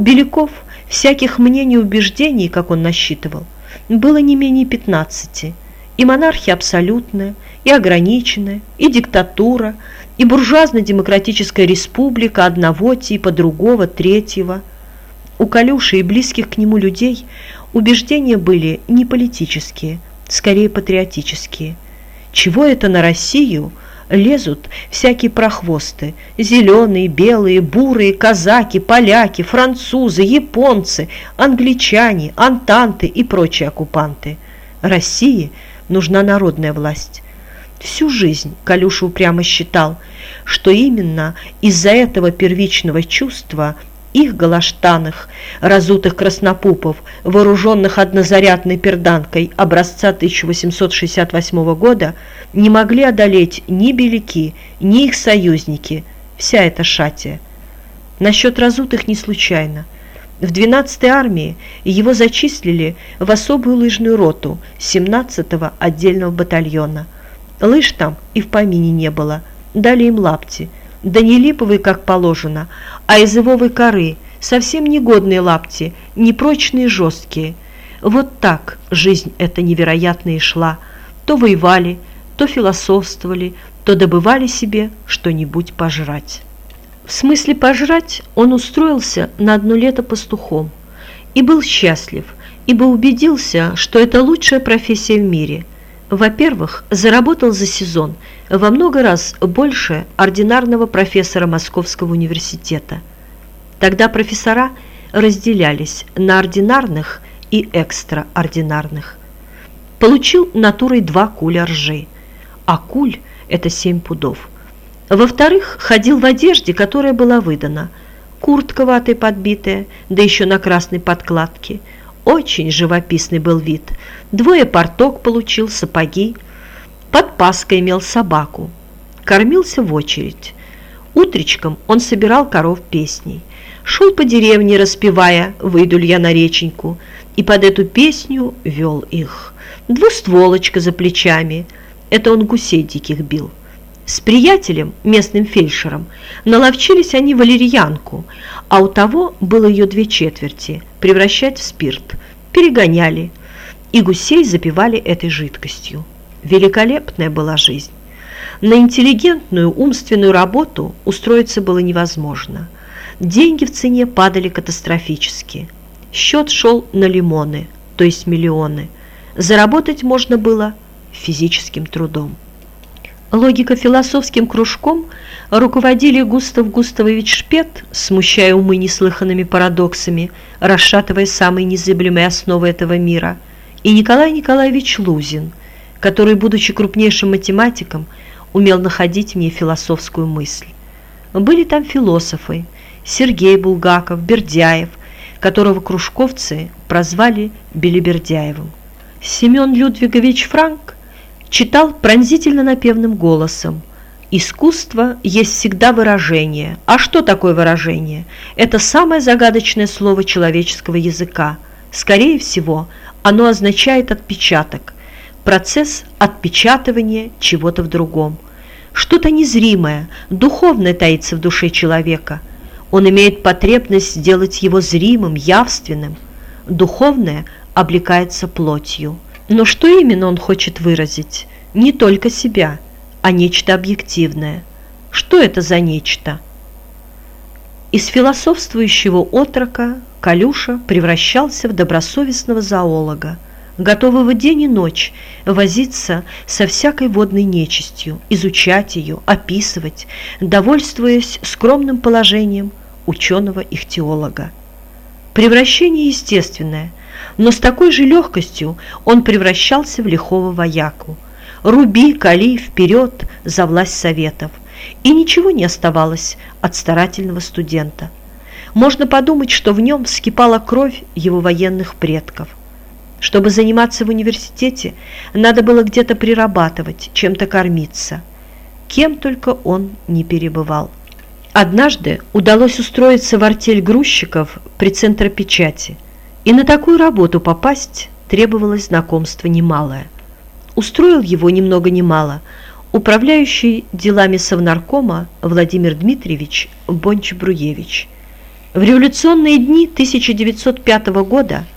У Беляков всяких мнений и убеждений, как он насчитывал, было не менее пятнадцати. И монархия абсолютная, и ограниченная, и диктатура, и буржуазно-демократическая республика одного типа, другого, третьего. У Калюши и близких к нему людей убеждения были не политические, скорее патриотические. Чего это на Россию – лезут всякие прохвосты, зеленые, белые, бурые, казаки, поляки, французы, японцы, англичане, антанты и прочие оккупанты. России нужна народная власть. Всю жизнь Калюша упрямо считал, что именно из-за этого первичного чувства их галаштанах, разутых краснопупов, вооруженных однозарядной перданкой образца 1868 года, не могли одолеть ни беляки, ни их союзники, вся эта шатия. Насчет разутых не случайно. В 12-й армии его зачислили в особую лыжную роту 17-го отдельного батальона. Лыж там и в помине не было, дали им лапти, да не липовые, как положено, а из ивовой коры, совсем негодные лапти, непрочные жесткие. Вот так жизнь эта невероятная шла. То воевали, то философствовали, то добывали себе что-нибудь пожрать. В смысле пожрать он устроился на одно лето пастухом и был счастлив, ибо убедился, что это лучшая профессия в мире. Во-первых, заработал за сезон во много раз больше ординарного профессора Московского университета. Тогда профессора разделялись на ординарных и экстраординарных. Получил натурой два куля ржи – а куль – это семь пудов. Во-вторых, ходил в одежде, которая была выдана. Куртка ватой подбитая, да еще на красной подкладке. Очень живописный был вид. Двое порток получил, сапоги. Под паской имел собаку. Кормился в очередь. Утречком он собирал коров песней. Шел по деревне, распевая «Выйду ли я на реченьку», и под эту песню вел их. Двустволочка за плечами – это он гусей диких бил. С приятелем, местным фельдшером, наловчились они валерьянку, а у того было ее две четверти, превращать в спирт. Перегоняли, и гусей запивали этой жидкостью. Великолепная была жизнь. На интеллигентную умственную работу устроиться было невозможно. Деньги в цене падали катастрофически. Счет шел на лимоны, то есть миллионы. Заработать можно было физическим трудом. Логико-философским кружком руководили Густав Густавович Шпет, смущая умы неслыханными парадоксами, расшатывая самые незыблемые основы этого мира, и Николай Николаевич Лузин, который, будучи крупнейшим математиком, умел находить в ней философскую мысль. Были там философы Сергей Булгаков, Бердяев, которого кружковцы прозвали Белибердяевым. Семен Людвигович Франк читал пронзительно напевным голосом. Искусство есть всегда выражение. А что такое выражение? Это самое загадочное слово человеческого языка. Скорее всего, оно означает отпечаток, процесс отпечатывания чего-то в другом. Что-то незримое, духовное таится в душе человека. Он имеет потребность сделать его зримым, явственным. Духовное облекается плотью. Но что именно он хочет выразить? Не только себя, а нечто объективное. Что это за нечто? Из философствующего отрока Калюша превращался в добросовестного зоолога, готового день и ночь возиться со всякой водной нечистью, изучать ее, описывать, довольствуясь скромным положением ученого-ихтиолога. Превращение естественное, но с такой же легкостью он превращался в лихого вояку. Руби, кали, вперед за власть советов. И ничего не оставалось от старательного студента. Можно подумать, что в нем вскипала кровь его военных предков. Чтобы заниматься в университете, надо было где-то прирабатывать, чем-то кормиться. Кем только он не перебывал. Однажды удалось устроиться в артель грузчиков при центропечати – и на такую работу попасть требовалось знакомство немалое. Устроил его ни много ни мало управляющий делами Совнаркома Владимир Дмитриевич Бонч-Бруевич. В революционные дни 1905 года –